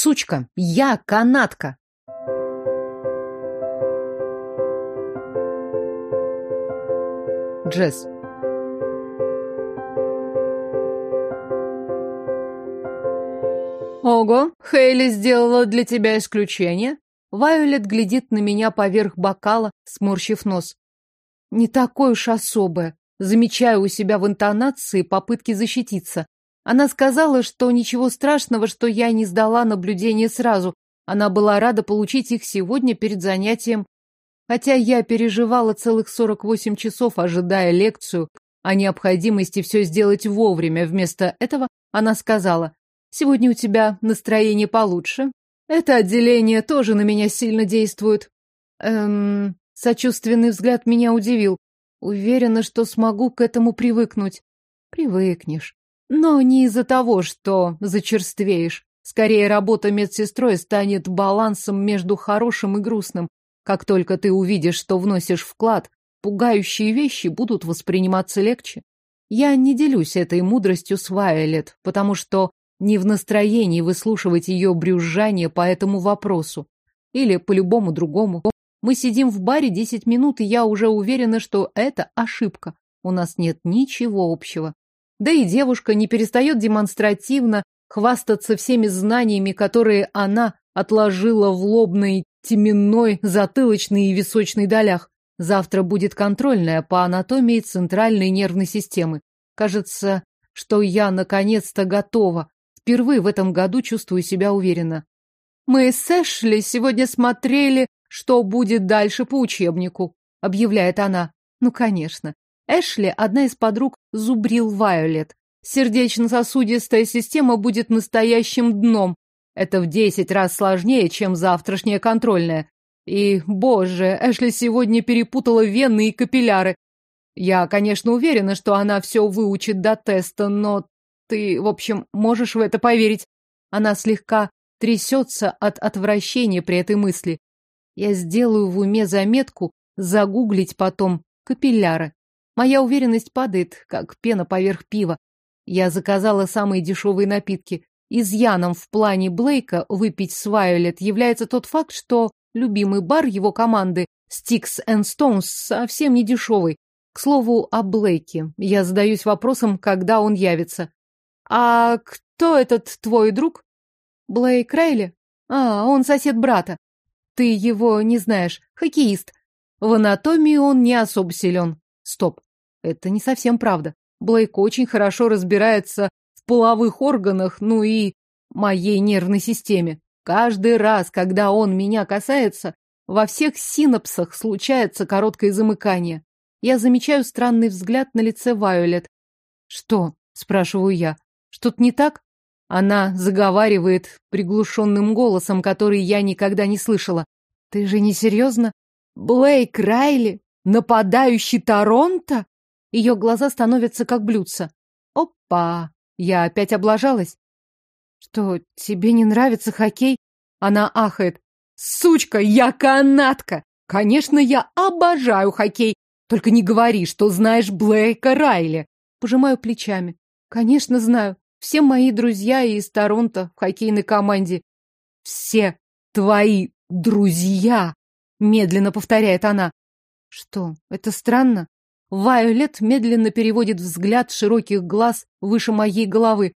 Сучка, я канатка. Джесс. Ого, Хейли сделала для тебя исключение. Вайолет глядит на меня поверх бокала, сморщив нос. Не такое уж особое. Замечаю у себя в интонации попытки защититься. Она сказала, что ничего страшного, что я не сдала наблюдение сразу. Она была рада получить их сегодня перед занятием. Хотя я переживала целых 48 часов, ожидая лекцию о необходимости все сделать вовремя. Вместо этого она сказала, «Сегодня у тебя настроение получше. Это отделение тоже на меня сильно действует». Эм... Сочувственный взгляд меня удивил. Уверена, что смогу к этому привыкнуть. Привыкнешь. Но не из-за того, что зачерствеешь. Скорее, работа медсестрой станет балансом между хорошим и грустным. Как только ты увидишь, что вносишь вклад, пугающие вещи будут восприниматься легче. Я не делюсь этой мудростью с Вайолет, потому что не в настроении выслушивать ее брюзжание по этому вопросу. Или по любому другому. Мы сидим в баре десять минут, и я уже уверена, что это ошибка. У нас нет ничего общего. Да и девушка не перестает демонстративно хвастаться всеми знаниями, которые она отложила в лобной теменной, затылочной и височной долях. Завтра будет контрольная по анатомии центральной нервной системы. Кажется, что я наконец-то готова. Впервые в этом году чувствую себя уверенно. Мы с Эшли сегодня смотрели, что будет дальше по учебнику, объявляет она. Ну, конечно. Эшли – одна из подруг Зубрил Вайолет. Сердечно-сосудистая система будет настоящим дном, это в десять раз сложнее, чем завтрашняя контрольная. И, боже, Эшли сегодня перепутала вены и капилляры. Я, конечно, уверена, что она все выучит до теста, но ты, в общем, можешь в это поверить. Она слегка трясется от отвращения при этой мысли. Я сделаю в уме заметку загуглить потом капилляры. Моя уверенность падает, как пена поверх пива. Я заказала самые дешевые напитки. Изъяном в плане Блейка выпить с Вайолет является тот факт, что любимый бар его команды Sticks and Stones совсем не дешевый. К слову, о Блейке. Я задаюсь вопросом, когда он явится. «А кто этот твой друг?» «Блейк Райли?» «А, он сосед брата. Ты его не знаешь. Хоккеист. В анатомии он не особо силен. Стоп. Это не совсем правда. Блейк очень хорошо разбирается половых органах, ну и моей нервной системе. Каждый раз, когда он меня касается, во всех синапсах случается короткое замыкание. Я замечаю странный взгляд на лице Вайолет. «Что?» — спрашиваю я. «Что-то не так?» Она заговаривает приглушенным голосом, который я никогда не слышала. «Ты же не серьезно? Блейк Райли? Нападающий Торонто?» Ее глаза становятся как блюдца. «Опа!» Я опять облажалась. Что, тебе не нравится хоккей? Она ахает. Сучка, я канатка! Конечно, я обожаю хоккей. Только не говори, что знаешь Блейка Райли. Пожимаю плечами. Конечно, знаю. Все мои друзья из Торонто в хоккейной команде. Все твои друзья, медленно повторяет она. Что, это странно? Вайолет медленно переводит взгляд широких глаз выше моей головы.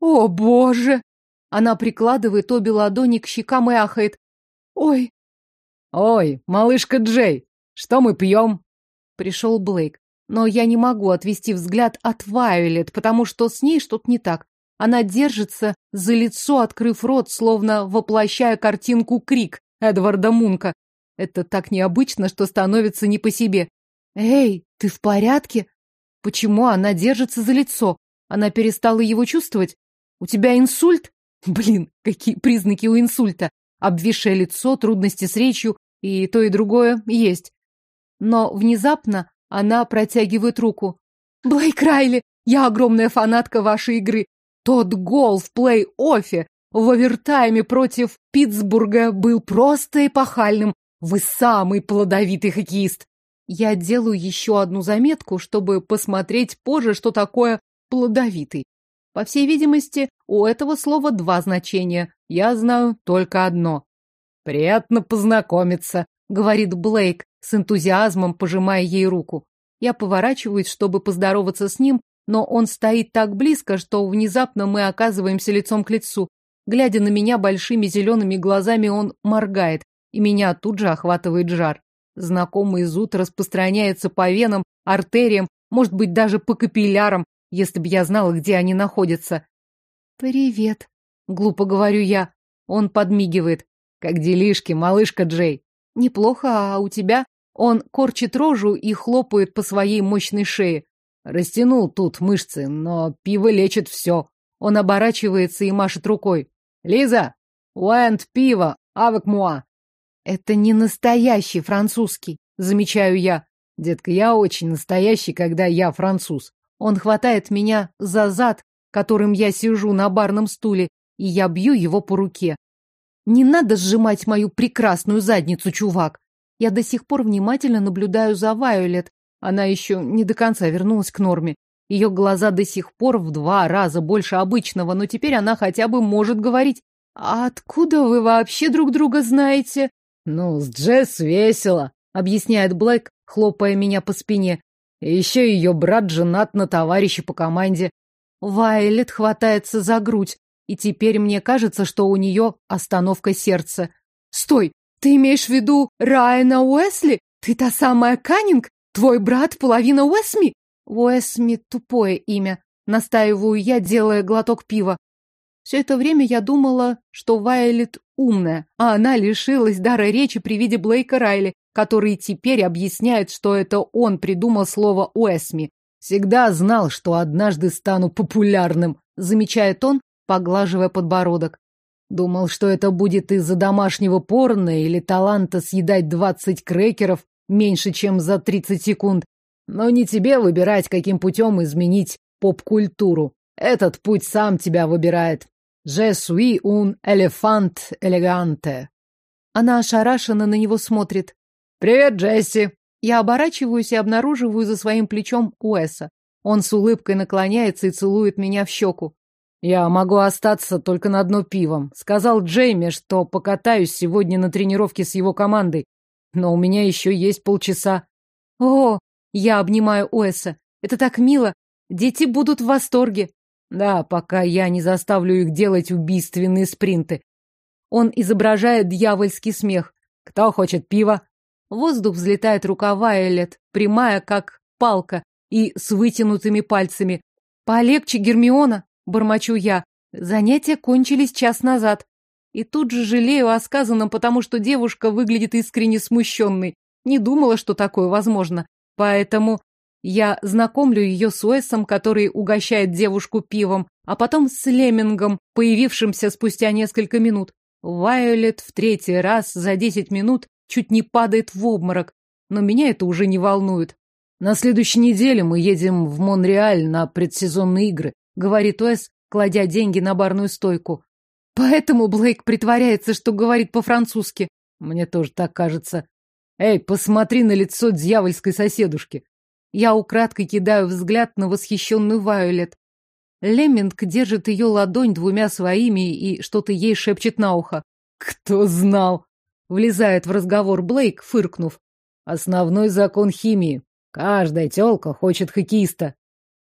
«О, боже!» Она прикладывает обе ладони к щекам и ахает. «Ой!» «Ой, малышка Джей, что мы пьем?» Пришел Блейк. Но я не могу отвести взгляд от Вайолет, потому что с ней что-то не так. Она держится за лицо, открыв рот, словно воплощая картинку Крик Эдварда Мунка. Это так необычно, что становится не по себе. «Эй, ты в порядке? Почему она держится за лицо? Она перестала его чувствовать? У тебя инсульт? Блин, какие признаки у инсульта? Обвисшее лицо, трудности с речью и то и другое есть. Но внезапно она протягивает руку. Блейк Райли, я огромная фанатка вашей игры. Тот гол в плей-оффе в овертайме против Питтсбурга был просто эпохальным. Вы самый плодовитый хоккеист. Я делаю еще одну заметку, чтобы посмотреть позже, что такое плодовитый. По всей видимости, у этого слова два значения. Я знаю только одно. «Приятно познакомиться», — говорит Блейк, с энтузиазмом пожимая ей руку. Я поворачиваюсь, чтобы поздороваться с ним, но он стоит так близко, что внезапно мы оказываемся лицом к лицу. Глядя на меня большими зелеными глазами, он моргает, и меня тут же охватывает жар. Знакомый зуд распространяется по венам, артериям, может быть, даже по капиллярам, если бы я знала, где они находятся. «Привет», — глупо говорю я. Он подмигивает. «Как делишки, малышка Джей?» «Неплохо, а у тебя?» Он корчит рожу и хлопает по своей мощной шее. Растянул тут мышцы, но пиво лечит все. Он оборачивается и машет рукой. «Лиза! Уэнд пиво! Авек муа!» «Это не настоящий французский», замечаю я. Детка, я очень настоящий, когда я француз. Он хватает меня за зад, которым я сижу на барном стуле, и я бью его по руке. Не надо сжимать мою прекрасную задницу, чувак. Я до сих пор внимательно наблюдаю за Вайолет. Она еще не до конца вернулась к норме. Ее глаза до сих пор в два раза больше обычного, но теперь она хотя бы может говорить. «А откуда вы вообще друг друга знаете?» «Ну, с Джесс весело», — объясняет Блэк, хлопая меня по спине. Еще ее брат женат на товарище по команде. Вайлет хватается за грудь, и теперь мне кажется, что у нее остановка сердца. «Стой! Ты имеешь в виду Райана Уэсли? Ты та самая Каннинг? Твой брат половина Уэсми?» Уэсми — тупое имя. Настаиваю я, делая глоток пива. Все это время я думала, что Вайлет умная, а она лишилась дара речи при виде Блейка Райли, который теперь объясняет, что это он придумал слово «Уэсми». Всегда знал, что однажды стану популярным, замечает он, поглаживая подбородок. Думал, что это будет из-за домашнего порно или таланта съедать двадцать крекеров меньше, чем за тридцать секунд. Но не тебе выбирать, каким путем изменить поп-культуру. Этот путь сам тебя выбирает. Je suis un éléphant élégante. Она ошарашенно на него смотрит. «Привет, Джесси!» Я оборачиваюсь и обнаруживаю за своим плечом Уэса. Он с улыбкой наклоняется и целует меня в щеку. «Я могу остаться только на одно пивом. Сказал Джейми, что покатаюсь сегодня на тренировке с его командой. Но у меня еще есть полчаса». «О!» Я обнимаю Уэса. «Это так мило! Дети будут в восторге!» «Да, пока я не заставлю их делать убийственные спринты». Он изображает дьявольский смех. «Кто хочет пива?» воздух взлетает рукава Элет, прямая, как палка, и с вытянутыми пальцами. «Полегче, Гермиона!» — бормочу я. Занятия кончились час назад. И тут же жалею о сказанном, потому что девушка выглядит искренне смущенной. Не думала, что такое возможно. Поэтому я знакомлю ее с Уэсом, который угощает девушку пивом, а потом с Лемингом, появившимся спустя несколько минут. Вайолет в третий раз за десять минут чуть не падает в обморок, но меня это уже не волнует. На следующей неделе мы едем в Монреаль на предсезонные игры, говорит Уэс, кладя деньги на барную стойку. Поэтому Блейк притворяется, что говорит по-французски. Мне тоже так кажется. Эй, посмотри на лицо дьявольской соседушки. Я украдкой кидаю взгляд на восхищенную Вайолет. Лемминг держит ее ладонь двумя своими и что-то ей шепчет на ухо. Кто знал? Влезает в разговор Блейк, фыркнув. Основной закон химии. Каждая тёлка хочет хоккеиста.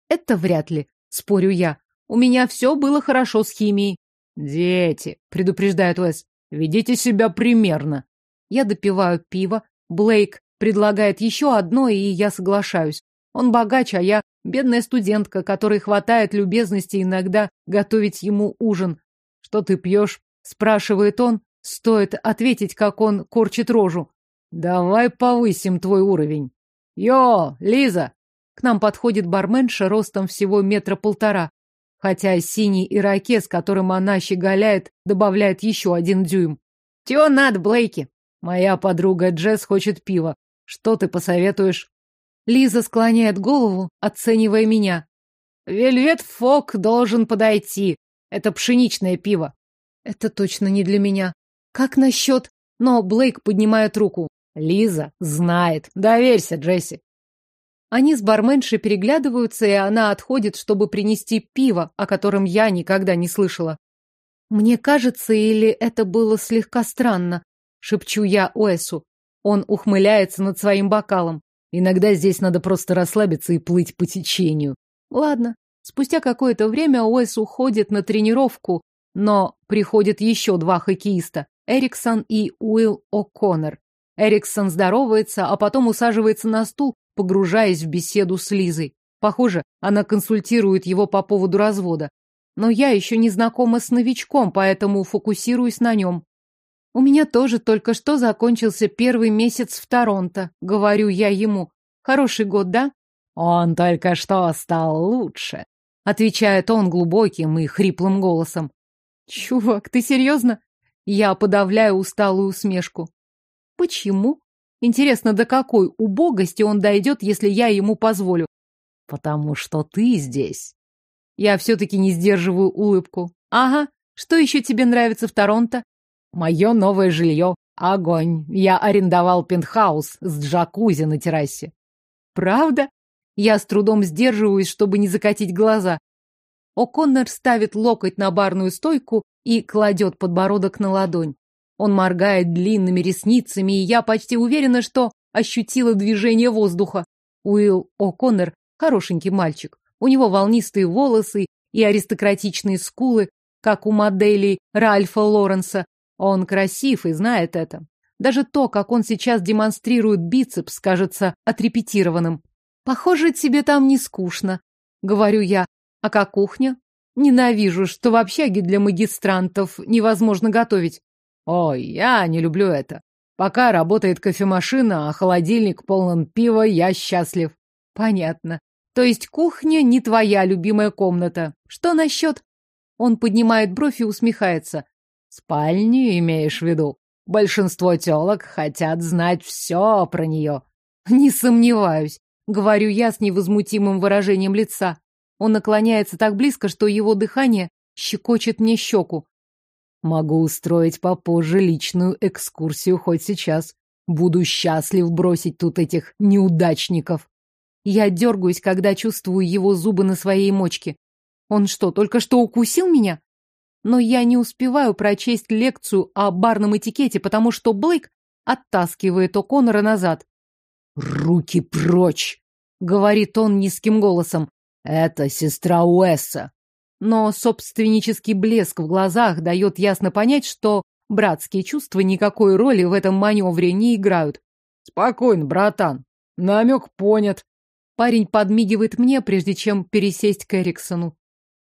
Это вряд ли, спорю я. У меня все было хорошо с химией. Дети, предупреждает Уэс, ведите себя примерно. Я допиваю пиво. Блейк предлагает еще одно, и я соглашаюсь. Он богач, а я бедная студентка, которой хватает любезности иногда готовить ему ужин. Что ты пьешь? спрашивает он, Стоит ответить, как он корчит рожу. Давай повысим твой уровень. Йо, Лиза! К нам подходит барменша ростом всего метра полтора. Хотя синий ирокез, которым она щеголяет, добавляет еще один дюйм. Чего надо, Блейки? Моя подруга Джесс хочет пива. Что ты посоветуешь? Лиза склоняет голову, оценивая меня. Вельвет Фок должен подойти. Это пшеничное пиво. Это точно не для меня. Как насчет... Но Блейк поднимает руку. Лиза знает. Доверься, Джесси. Они с барменшей переглядываются, и она отходит, чтобы принести пиво, о котором я никогда не слышала. Мне кажется, или это было слегка странно, шепчу я Уэсу. Он ухмыляется над своим бокалом. Иногда здесь надо просто расслабиться и плыть по течению. Ладно. Спустя какое-то время Уэс уходит на тренировку, но приходят еще два хоккеиста – Эриксон и Уилл О'Коннор. Эриксон здоровается, а потом усаживается на стул, погружаясь в беседу с Лизой. Похоже, она консультирует его по поводу развода. Но я еще не знакома с новичком, поэтому фокусируюсь на нем. У меня тоже только что закончился первый месяц в Торонто, говорю я ему. Хороший год, да? Он только что стал лучше, отвечает он глубоким и хриплым голосом. Чувак, ты серьезно? Я подавляю усталую усмешку. Почему? Интересно, до какой убогости он дойдет, если я ему позволю? Потому что ты здесь. Я все-таки не сдерживаю улыбку. Ага, что еще тебе нравится в Торонто? Мое новое жилье. Огонь. Я арендовал пентхаус с джакузи на террасе. Правда? Я с трудом сдерживаюсь, чтобы не закатить глаза. О'Коннор ставит локоть на барную стойку и кладет подбородок на ладонь. Он моргает длинными ресницами, и я почти уверена, что ощутила движение воздуха. Уилл О'Коннор — хорошенький мальчик. У него волнистые волосы и аристократичные скулы, как у моделей Ральфа Лоренса, он красив и знает это. Даже то, как он сейчас демонстрирует бицепс, кажется отрепетированным. Похоже, тебе там не скучно, говорю я. А как кухня? Ненавижу, что в общаге для магистрантов невозможно готовить. Ой, я не люблю это. Пока работает кофемашина, а холодильник полон пива, я счастлив. Понятно. То есть кухня не твоя любимая комната. Что насчет? Он поднимает бровь и усмехается. Спальню имеешь в виду? Большинство телок хотят знать все про нее. Не сомневаюсь, говорю я с невозмутимым выражением лица. Он наклоняется так близко, что его дыхание щекочет мне щеку. Могу устроить попозже личную экскурсию хоть сейчас. Буду счастлив бросить тут этих неудачников. Я дергаюсь, когда чувствую его зубы на своей мочке. Он что, только что укусил меня? Но я не успеваю прочесть лекцию о барном этикете, потому что Блейк оттаскивает О'Коннора назад. «Руки прочь!» — говорит он низким голосом. «Это сестра Уэса». Но собственнический блеск в глазах дает ясно понять, что братские чувства никакой роли в этом маневре не играют. «Спокойно, братан. Намек понят». Парень подмигивает мне, прежде чем пересесть к Эриксону.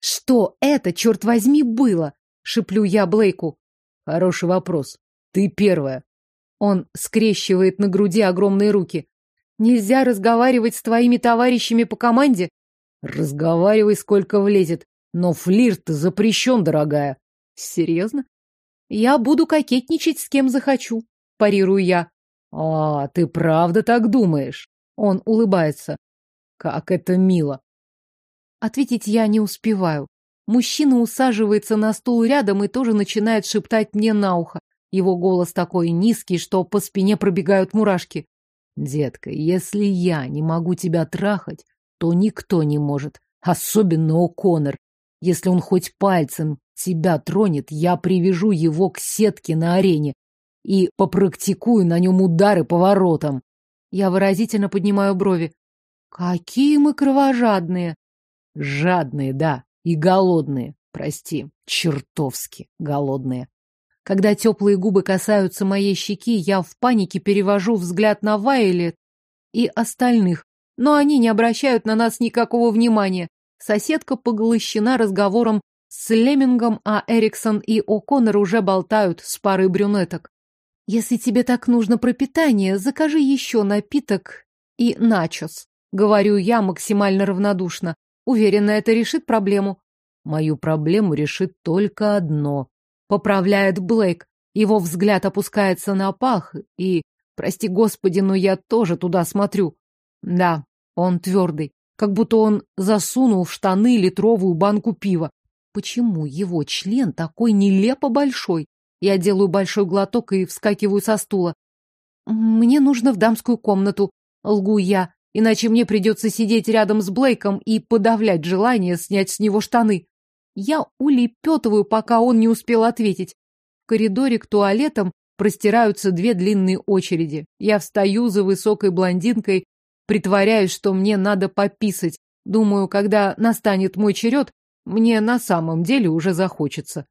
Что это, черт возьми, было? Шиплю я Блейку. Хороший вопрос. Ты первая. Он скрещивает на груди огромные руки. Нельзя разговаривать с твоими товарищами по команде? Разговаривай, сколько влезет. Но флирт запрещен, дорогая. Серьезно? Я буду кокетничать с кем захочу, парирую я. А, ты правда так думаешь? Он улыбается. Как это мило. Ответить я не успеваю. Мужчина усаживается на стул рядом и тоже начинает шептать мне на ухо. Его голос такой низкий, что по спине пробегают мурашки. «Детка, если я не могу тебя трахать, то никто не может, особенно О'Коннор. Если он хоть пальцем тебя тронет, я привяжу его к сетке на арене и попрактикую на нем удары по воротам». Я выразительно поднимаю брови. «Какие мы кровожадные!» Жадные, да, и голодные. Прости, чертовски голодные. Когда теплые губы касаются моей щеки, я в панике перевожу взгляд на Вайлет и остальных, но они не обращают на нас никакого внимания. Соседка поглощена разговором с Лемингом, а Эриксон и О'Коннор уже болтают с парой брюнеток. «Если тебе так нужно пропитание, закажи еще напиток и начос», — говорю я максимально равнодушно. Уверена, это решит проблему. Мою проблему решит только одно. Поправляет Блейк. Его взгляд опускается на пах, и, прости господи, но я тоже туда смотрю. Да, он твердый, как будто он засунул в штаны литровую банку пива. Почему его член такой нелепо большой? Я делаю большой глоток и вскакиваю со стула. Мне нужно в дамскую комнату, лгу я. Иначе мне придется сидеть рядом с Блейком и подавлять желание снять с него штаны. Я улепетываю, пока он не успел ответить. В коридоре к туалетам простираются две длинные очереди. Я встаю за высокой блондинкой, притворяюсь, что мне надо пописать. Думаю, когда настанет мой черед, мне на самом деле уже захочется.